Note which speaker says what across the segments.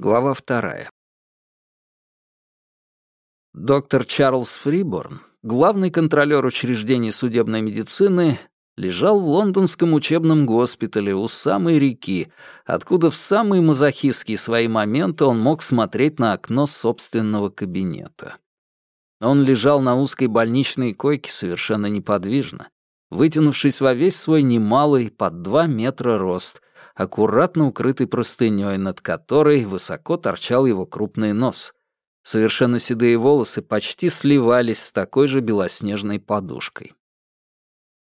Speaker 1: Глава вторая. Доктор Чарльз Фриборн, главный контролер учреждений судебной медицины, лежал в лондонском учебном госпитале у самой реки, откуда в самые мазохистские свои моменты он мог смотреть на окно собственного кабинета. Он лежал на узкой больничной койке совершенно неподвижно, вытянувшись во весь свой немалый, под два метра рост, аккуратно укрытый простынёй, над которой высоко торчал его крупный нос. Совершенно седые волосы почти сливались с такой же белоснежной подушкой.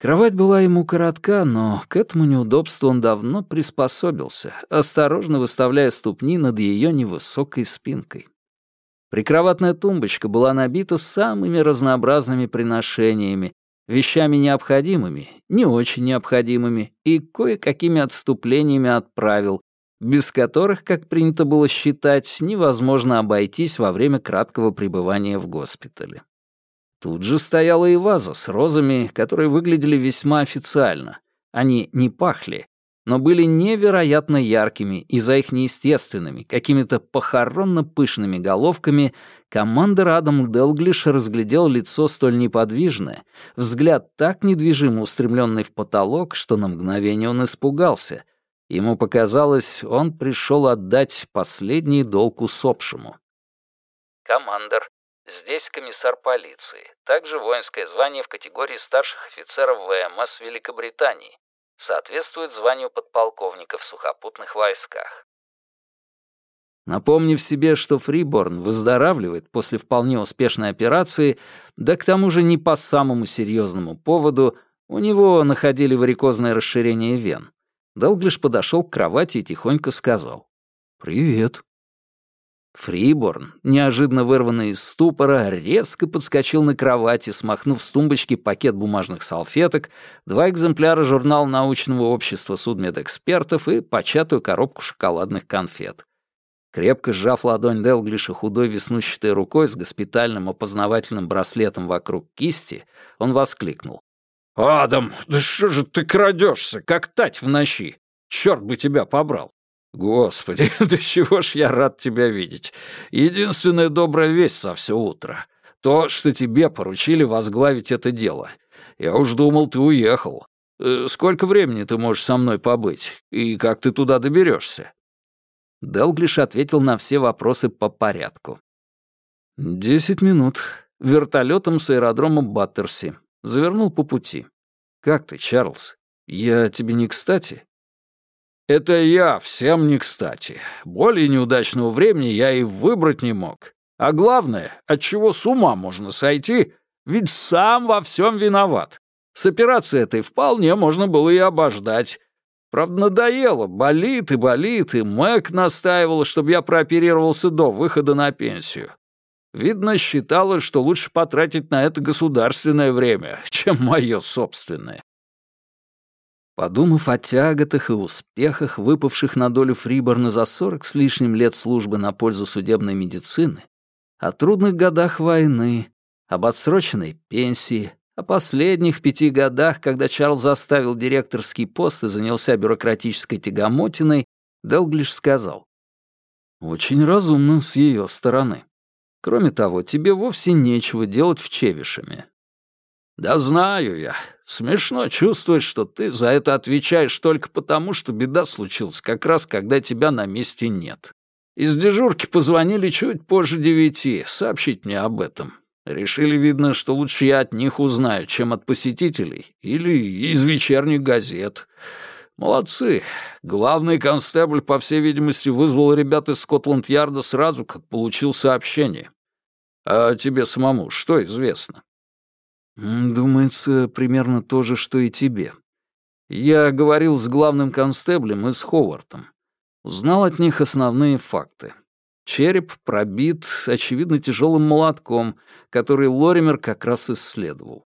Speaker 1: Кровать была ему коротка, но к этому неудобству он давно приспособился, осторожно выставляя ступни над ее невысокой спинкой. Прикроватная тумбочка была набита самыми разнообразными приношениями, вещами необходимыми, не очень необходимыми и кое-какими отступлениями от правил, без которых, как принято было считать, невозможно обойтись во время краткого пребывания в госпитале. Тут же стояла и ваза с розами, которые выглядели весьма официально. Они не пахли, но были невероятно яркими, и за их неестественными, какими-то похоронно-пышными головками командор Адам Делглиш разглядел лицо столь неподвижное, взгляд так недвижимо устремленный в потолок, что на мгновение он испугался. Ему показалось, он пришел отдать последний долг усопшему. Командор. Здесь комиссар полиции. Также воинское звание в категории старших офицеров ВМС Великобритании соответствует званию подполковника в сухопутных войсках. Напомнив себе, что Фриборн выздоравливает после вполне успешной операции, да к тому же не по самому серьезному поводу, у него находили варикозное расширение вен, Делглиш подошел к кровати и тихонько сказал «Привет». Фриборн, неожиданно вырванный из ступора, резко подскочил на кровати, смахнув с тумбочки пакет бумажных салфеток, два экземпляра журнала научного общества судмедэкспертов и початую коробку шоколадных конфет. Крепко сжав ладонь Делглиша худой веснущатой рукой с госпитальным опознавательным браслетом вокруг кисти, он воскликнул. «Адам, да что же ты крадешься, как тать в ночи? Черт бы тебя побрал! «Господи, да чего ж я рад тебя видеть. Единственная добрая весть со все утро. То, что тебе поручили возглавить это дело. Я уж думал, ты уехал. Э, сколько времени ты можешь со мной побыть? И как ты туда доберешься? Делглиш ответил на все вопросы по порядку. «Десять минут. Вертолетом с аэродрома Баттерси. Завернул по пути. Как ты, Чарльз? Я тебе не кстати?» Это я всем не кстати. Более неудачного времени я и выбрать не мог. А главное, от чего с ума можно сойти, ведь сам во всем виноват. С операцией этой вполне можно было и обождать. Правда, надоело, болит и болит, и Мэг настаивала, чтобы я прооперировался до выхода на пенсию. Видно, считала, что лучше потратить на это государственное время, чем мое собственное. Подумав о тяготах и успехах, выпавших на долю Фриборна за сорок с лишним лет службы на пользу судебной медицины, о трудных годах войны, об отсроченной пенсии, о последних пяти годах, когда Чарльз заставил директорский пост и занялся бюрократической тягомотиной, Делглиш сказал. «Очень разумно с ее стороны. Кроме того, тебе вовсе нечего делать в Чевишами. «Да знаю я. Смешно чувствовать, что ты за это отвечаешь только потому, что беда случилась как раз, когда тебя на месте нет. Из дежурки позвонили чуть позже девяти, сообщить мне об этом. Решили, видно, что лучше я от них узнаю, чем от посетителей или из вечерних газет. Молодцы. Главный констебль, по всей видимости, вызвал ребят из Скотланд-Ярда сразу, как получил сообщение. А тебе самому что известно? «Думается, примерно то же, что и тебе. Я говорил с главным констеблем и с Ховартом. Узнал от них основные факты. Череп пробит, очевидно, тяжелым молотком, который Лоример как раз исследовал.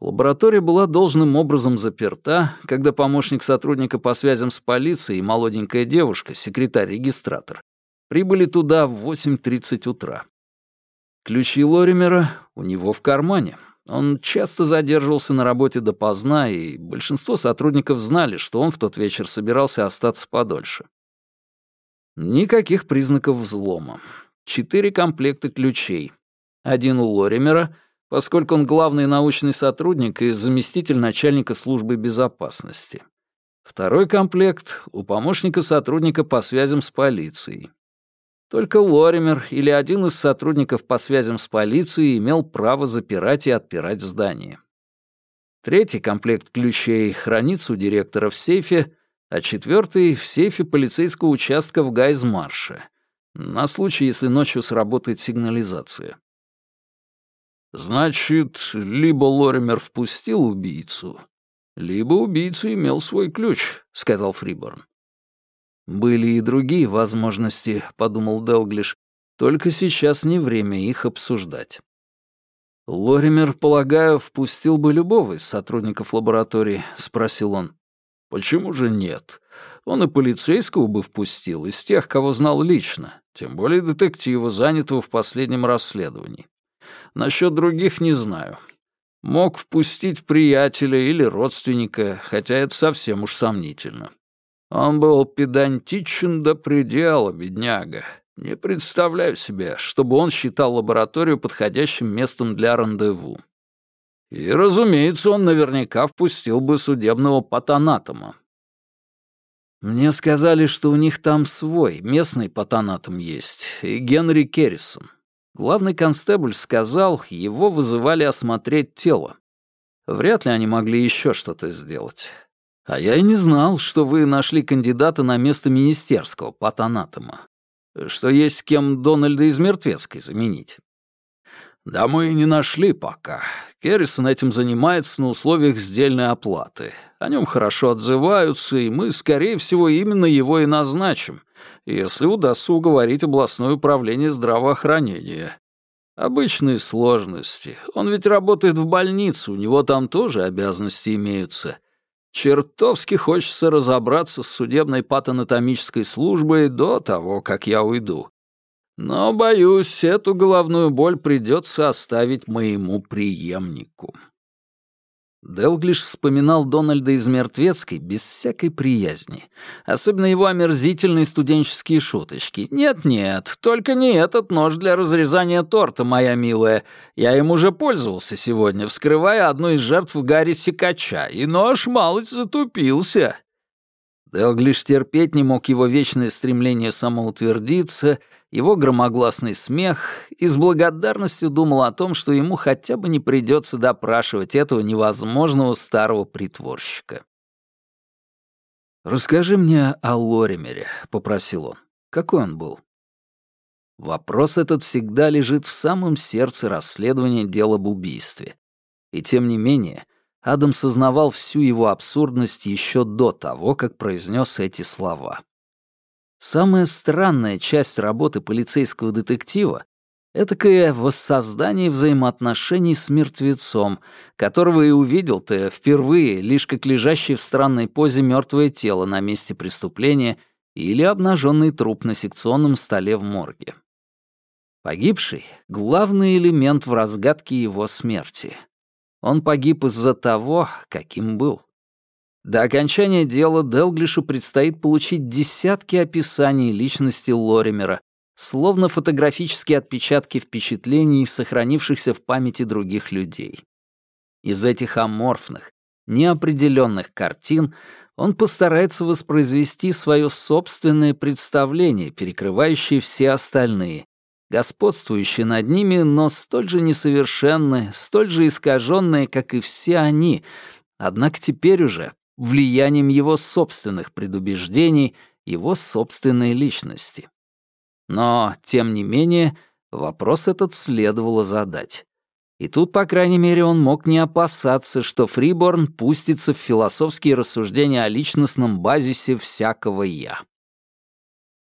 Speaker 1: Лаборатория была должным образом заперта, когда помощник сотрудника по связям с полицией и молоденькая девушка, секретарь-регистратор, прибыли туда в 8.30 утра. Ключи Лоримера у него в кармане, он часто задерживался на работе допоздна, и большинство сотрудников знали, что он в тот вечер собирался остаться подольше. Никаких признаков взлома. Четыре комплекта ключей. Один у Лоримера, поскольку он главный научный сотрудник и заместитель начальника службы безопасности. Второй комплект у помощника сотрудника по связям с полицией. Только Лоример или один из сотрудников по связям с полицией имел право запирать и отпирать здание. Третий комплект ключей хранится у директора в сейфе, а четвертый — в сейфе полицейского участка в Гайзмарше, на случай, если ночью сработает сигнализация. Значит, либо Лоример впустил убийцу, либо убийца имел свой ключ, сказал Фриборн. Были и другие возможности, подумал Делглиш, только сейчас не время их обсуждать. Лоример, полагаю, впустил бы любого из сотрудников лаборатории, спросил он. Почему же нет? Он и полицейского бы впустил, из тех, кого знал лично, тем более детектива, занятого в последнем расследовании. Насчет других не знаю. Мог впустить приятеля или родственника, хотя это совсем уж сомнительно. Он был педантичен до предела, бедняга. Не представляю себе, чтобы он считал лабораторию подходящим местом для рандеву. И, разумеется, он наверняка впустил бы судебного патанатома. Мне сказали, что у них там свой, местный патанатом есть, и Генри Керрисон. Главный констебль сказал, его вызывали осмотреть тело. Вряд ли они могли еще что-то сделать. А я и не знал, что вы нашли кандидата на место министерского патанатома. Что есть с кем Дональда из Мертвецкой заменить. «Да мы и не нашли пока. Керрисон этим занимается на условиях сдельной оплаты. О нем хорошо отзываются, и мы, скорее всего, именно его и назначим, если удастся уговорить областное управление здравоохранения. Обычные сложности. Он ведь работает в больнице, у него там тоже обязанности имеются. Чертовски хочется разобраться с судебной патанатомической службой до того, как я уйду. Но, боюсь, эту головную боль придется оставить моему преемнику. Делглиш вспоминал Дональда из Мертвецкой без всякой приязни. Особенно его омерзительные студенческие шуточки. «Нет-нет, только не этот нож для разрезания торта, моя милая. Я им уже пользовался сегодня, вскрывая одну из жертв Гарри Сикача, и нож малость затупился». Делглиш терпеть не мог его вечное стремление самоутвердиться — его громогласный смех и с благодарностью думал о том, что ему хотя бы не придется допрашивать этого невозможного старого притворщика. «Расскажи мне о Лоримере», — попросил он. «Какой он был?» Вопрос этот всегда лежит в самом сердце расследования дела об убийстве. И тем не менее, Адам сознавал всю его абсурдность еще до того, как произнес эти слова. Самая странная часть работы полицейского детектива — этакое воссоздание взаимоотношений с мертвецом, которого и увидел ты впервые лишь как лежащее в странной позе мертвое тело на месте преступления или обнаженный труп на секционном столе в морге. Погибший — главный элемент в разгадке его смерти. Он погиб из-за того, каким был. До окончания дела Делглишу предстоит получить десятки описаний личности Лоримера, словно фотографические отпечатки впечатлений, сохранившихся в памяти других людей. Из этих аморфных, неопределенных картин он постарается воспроизвести свое собственное представление, перекрывающее все остальные, господствующие над ними, но столь же несовершенные, столь же искаженные, как и все они, однако теперь уже влиянием его собственных предубеждений, его собственной личности. Но, тем не менее, вопрос этот следовало задать. И тут, по крайней мере, он мог не опасаться, что Фриборн пустится в философские рассуждения о личностном базисе всякого «я».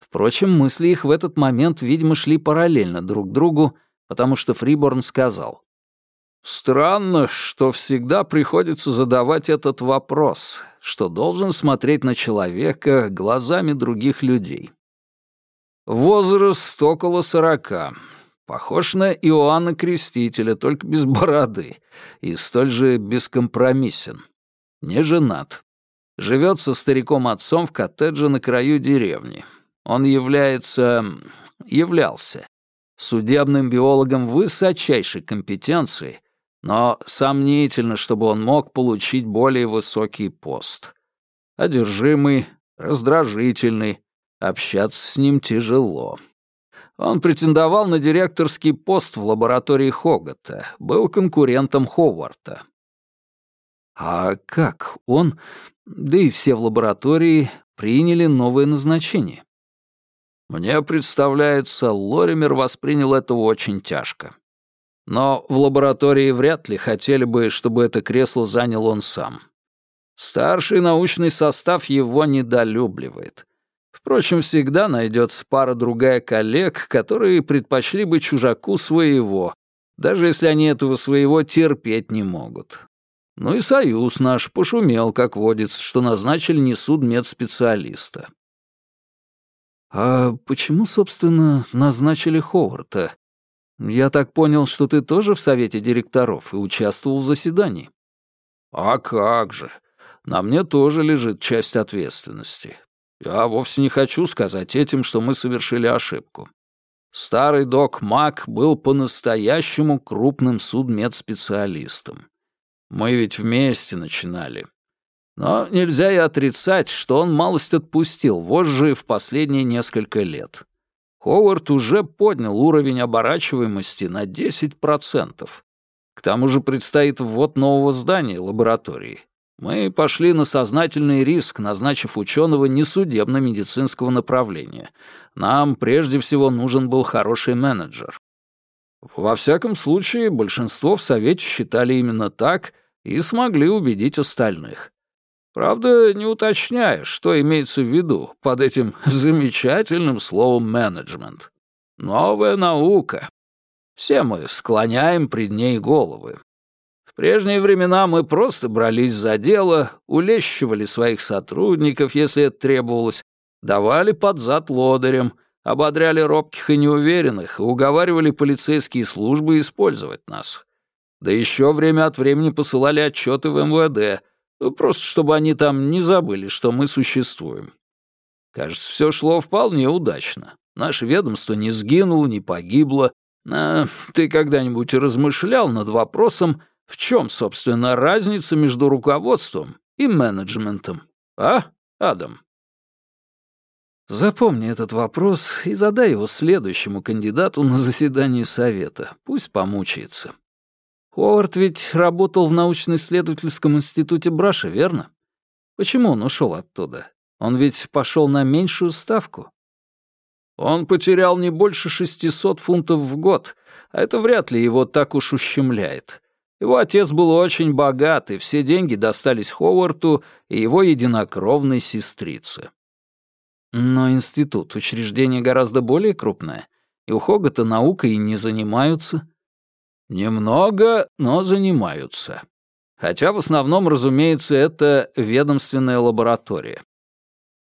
Speaker 1: Впрочем, мысли их в этот момент, видимо, шли параллельно друг другу, потому что Фриборн сказал, Странно, что всегда приходится задавать этот вопрос, что должен смотреть на человека глазами других людей. Возраст около сорока. Похож на Иоанна Крестителя, только без бороды, и столь же бескомпромиссен. Не женат. Живет со стариком-отцом в коттедже на краю деревни. Он является... являлся судебным биологом высочайшей компетенции, но сомнительно, чтобы он мог получить более высокий пост. Одержимый, раздражительный, общаться с ним тяжело. Он претендовал на директорский пост в лаборатории Хогата, был конкурентом Ховарта. А как он, да и все в лаборатории, приняли новое назначение? Мне представляется, Лоример воспринял это очень тяжко. Но в лаборатории вряд ли хотели бы, чтобы это кресло занял он сам. Старший научный состав его недолюбливает. Впрочем, всегда найдется пара-другая коллег, которые предпочли бы чужаку своего, даже если они этого своего терпеть не могут. Ну и союз наш пошумел, как водится, что назначили не судмедспециалиста. «А почему, собственно, назначили Ховарта? Я так понял, что ты тоже в совете директоров и участвовал в заседании». «А как же! На мне тоже лежит часть ответственности. Я вовсе не хочу сказать этим, что мы совершили ошибку. Старый док Мак был по-настоящему крупным судмедспециалистом. Мы ведь вместе начинали. Но нельзя и отрицать, что он малость отпустил вожжи в последние несколько лет. Ховард уже поднял уровень оборачиваемости на 10%. К тому же предстоит ввод нового здания лаборатории. Мы пошли на сознательный риск, назначив ученого несудебно-медицинского направления. Нам прежде всего нужен был хороший менеджер. Во всяком случае, большинство в Совете считали именно так и смогли убедить остальных. Правда, не уточняя, что имеется в виду под этим замечательным словом «менеджмент». Новая наука. Все мы склоняем пред ней головы. В прежние времена мы просто брались за дело, улещивали своих сотрудников, если это требовалось, давали под зад лодырям, ободряли робких и неуверенных уговаривали полицейские службы использовать нас. Да еще время от времени посылали отчеты в МВД — просто чтобы они там не забыли, что мы существуем. Кажется, все шло вполне удачно. Наше ведомство не сгинуло, не погибло. А ты когда-нибудь размышлял над вопросом, в чем, собственно, разница между руководством и менеджментом? А, Адам? Запомни этот вопрос и задай его следующему кандидату на заседании совета. Пусть помучается. Ховард ведь работал в научно-исследовательском институте Браша, верно? Почему он ушел оттуда? Он ведь пошел на меньшую ставку. Он потерял не больше 600 фунтов в год, а это вряд ли его так уж ущемляет. Его отец был очень богат, и все деньги достались Ховарту и его единокровной сестрице. Но институт — учреждение гораздо более крупное, и у Хогата наукой не занимаются. Немного, но занимаются. Хотя в основном, разумеется, это ведомственная лаборатория.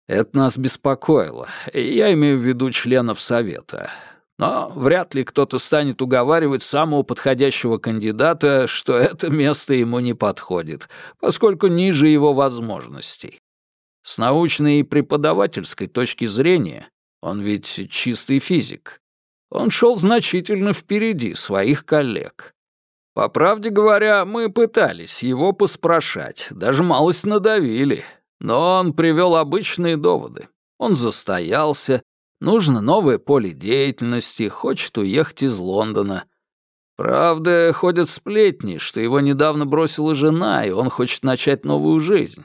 Speaker 1: Это нас беспокоило, я имею в виду членов Совета. Но вряд ли кто-то станет уговаривать самого подходящего кандидата, что это место ему не подходит, поскольку ниже его возможностей. С научной и преподавательской точки зрения он ведь чистый физик. Он шел значительно впереди своих коллег. По правде говоря, мы пытались его поспрашать, даже малость надавили, но он привел обычные доводы. Он застоялся, нужно новое поле деятельности, хочет уехать из Лондона. Правда, ходят сплетни, что его недавно бросила жена, и он хочет начать новую жизнь.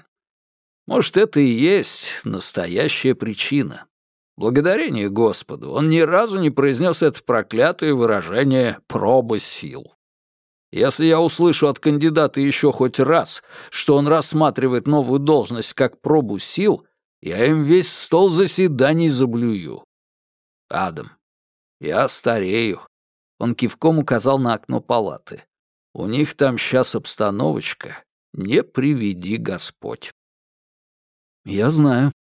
Speaker 1: Может, это и есть настоящая причина. Благодарение Господу, он ни разу не произнес это проклятое выражение «проба сил». Если я услышу от кандидата еще хоть раз, что он рассматривает новую должность как пробу сил, я им весь стол заседаний заблюю. Адам, я старею. Он кивком указал на окно палаты. У них там сейчас обстановочка. Не приведи Господь. Я знаю.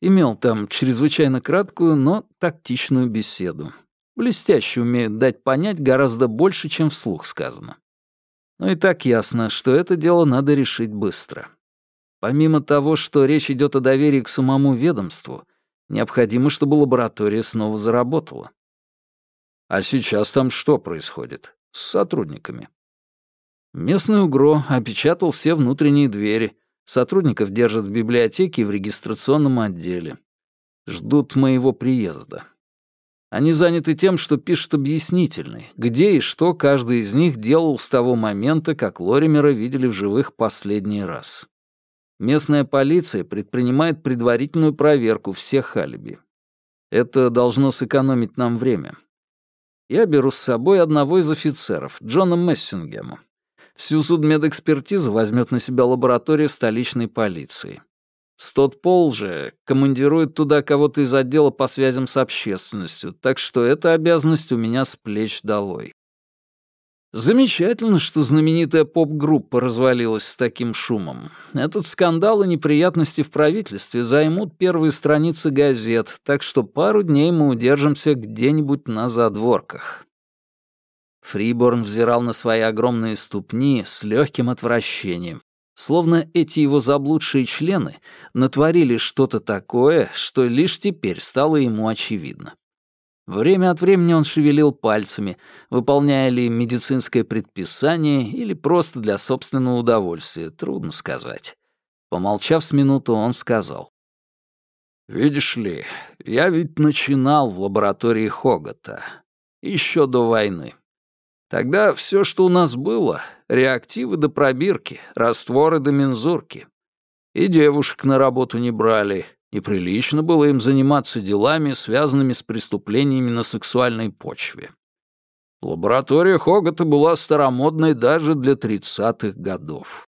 Speaker 1: Имел там чрезвычайно краткую, но тактичную беседу. Блестяще умеют дать понять гораздо больше, чем вслух сказано. Но и так ясно, что это дело надо решить быстро. Помимо того, что речь идет о доверии к самому ведомству, Необходимо, чтобы лаборатория снова заработала. А сейчас там что происходит? С сотрудниками. Местный УГРО опечатал все внутренние двери. Сотрудников держат в библиотеке и в регистрационном отделе. Ждут моего приезда. Они заняты тем, что пишут объяснительный, где и что каждый из них делал с того момента, как Лоримера видели в живых последний раз. Местная полиция предпринимает предварительную проверку всех алиби. Это должно сэкономить нам время. Я беру с собой одного из офицеров, Джона Мессингема. Всю судмедэкспертизу возьмет на себя лаборатория столичной полиции. Стот Пол же командирует туда кого-то из отдела по связям с общественностью, так что эта обязанность у меня с плеч долой. Замечательно, что знаменитая поп-группа развалилась с таким шумом. Этот скандал и неприятности в правительстве займут первые страницы газет, так что пару дней мы удержимся где-нибудь на задворках. Фриборн взирал на свои огромные ступни с легким отвращением, Словно эти его заблудшие члены натворили что-то такое, что лишь теперь стало ему очевидно. Время от времени он шевелил пальцами, выполняя ли медицинское предписание или просто для собственного удовольствия, трудно сказать. Помолчав с минуту, он сказал. «Видишь ли, я ведь начинал в лаборатории Хогота. Еще до войны. Тогда все, что у нас было — реактивы до пробирки, растворы до мензурки. И девушек на работу не брали. Неприлично было им заниматься делами, связанными с преступлениями на сексуальной почве. Лаборатория Хогата была старомодной даже для тридцатых годов.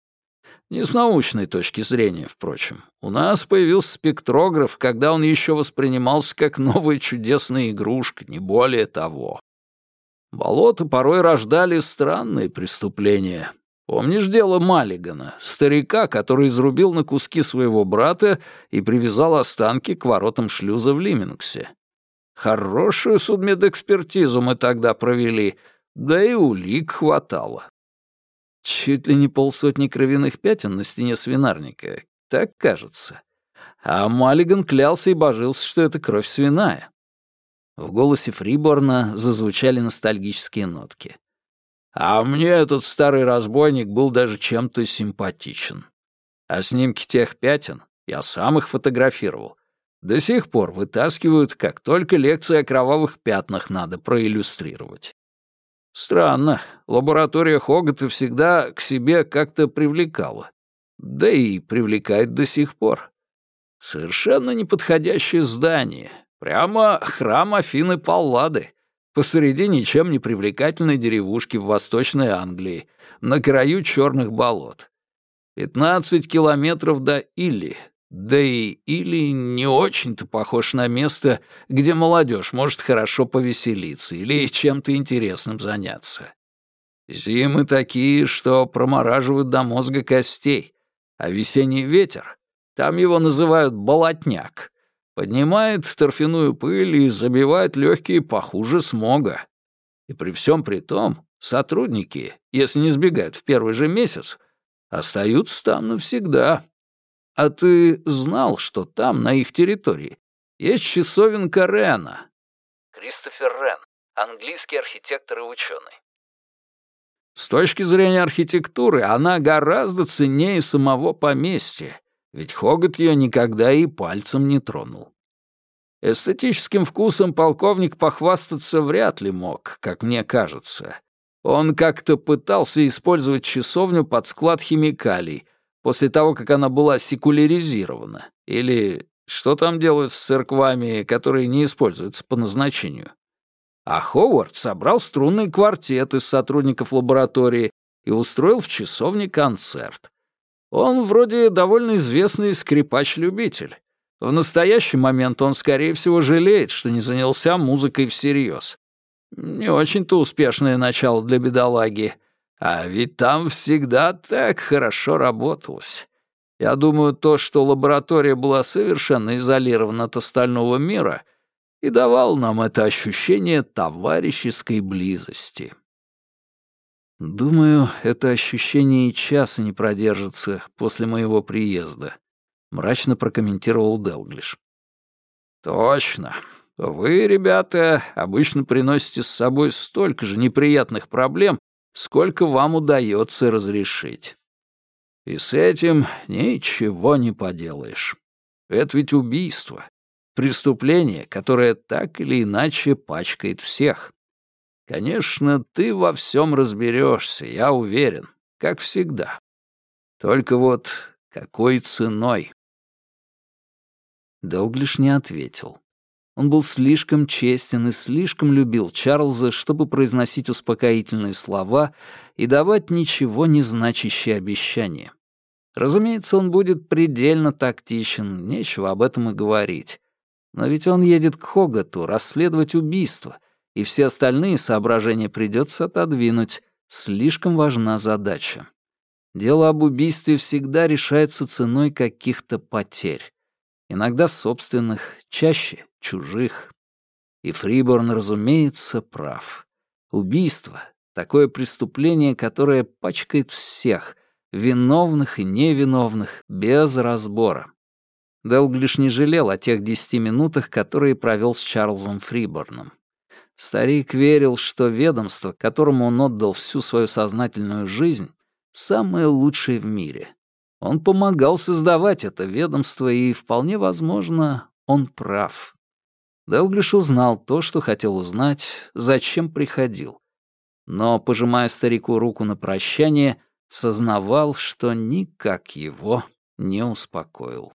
Speaker 1: Не с научной точки зрения, впрочем. У нас появился спектрограф, когда он еще воспринимался как новая чудесная игрушка, не более того. Болота порой рождали странные преступления. Помнишь дело Маллигана, старика, который изрубил на куски своего брата и привязал останки к воротам шлюза в Лимингсе? Хорошую судмедэкспертизу мы тогда провели, да и улик хватало. Чуть ли не полсотни кровяных пятен на стене свинарника, так кажется. А Маллиган клялся и божился, что это кровь свиная. В голосе Фриборна зазвучали ностальгические нотки. «А мне этот старый разбойник был даже чем-то симпатичен. А снимки тех пятен я сам их фотографировал. До сих пор вытаскивают, как только лекции о кровавых пятнах надо проиллюстрировать. Странно, лаборатория Хогата всегда к себе как-то привлекала. Да и привлекает до сих пор. Совершенно неподходящее здание, Прямо храм Афины Паллады, посреди ничем не привлекательной деревушки в Восточной Англии, на краю черных болот. Пятнадцать километров до Или, да и Или не очень-то похож на место, где молодежь может хорошо повеселиться или чем-то интересным заняться. Зимы такие, что промораживают до мозга костей, а весенний ветер, там его называют болотняк, Поднимает торфяную пыль и забивает легкие похуже смога. И при всем при том, сотрудники, если не сбегают в первый же месяц, остаются там навсегда. А ты знал, что там, на их территории, есть часовенка Рена? Кристофер Рен, английский архитектор и ученый. С точки зрения архитектуры она гораздо ценнее самого поместья, ведь Хогот ее никогда и пальцем не тронул. Эстетическим вкусом полковник похвастаться вряд ли мог, как мне кажется. Он как-то пытался использовать часовню под склад химикалий, после того, как она была секуляризирована. Или что там делают с церквами, которые не используются по назначению. А Ховард собрал струнный квартет из сотрудников лаборатории и устроил в часовне концерт. Он вроде довольно известный скрипач-любитель. В настоящий момент он, скорее всего, жалеет, что не занялся музыкой всерьез. Не очень-то успешное начало для бедолаги. А ведь там всегда так хорошо работалось. Я думаю, то, что лаборатория была совершенно изолирована от остального мира, и давал нам это ощущение товарищеской близости. Думаю, это ощущение и часа не продержится после моего приезда, мрачно прокомментировал Делглиш. «Точно. Вы, ребята, обычно приносите с собой столько же неприятных проблем, сколько вам удается разрешить. И с этим ничего не поделаешь. Это ведь убийство. Преступление, которое так или иначе пачкает всех. Конечно, ты во всем разберешься, я уверен, как всегда. Только вот какой ценой? Делглиш не ответил. Он был слишком честен и слишком любил Чарльза, чтобы произносить успокоительные слова и давать ничего не значащие обещания. Разумеется, он будет предельно тактичен, нечего об этом и говорить. Но ведь он едет к Хогату расследовать убийство, и все остальные соображения придется отодвинуть. Слишком важна задача. Дело об убийстве всегда решается ценой каких-то потерь. Иногда собственных, чаще чужих. И Фриборн, разумеется, прав. Убийство — такое преступление, которое пачкает всех, виновных и невиновных, без разбора. Делглиш не жалел о тех десяти минутах, которые провел с Чарльзом Фриборном. Старик верил, что ведомство, которому он отдал всю свою сознательную жизнь, самое лучшее в мире. Он помогал создавать это ведомство, и, вполне возможно, он прав. Делглиш узнал то, что хотел узнать, зачем приходил. Но, пожимая старику руку на прощание, сознавал, что никак его не успокоил.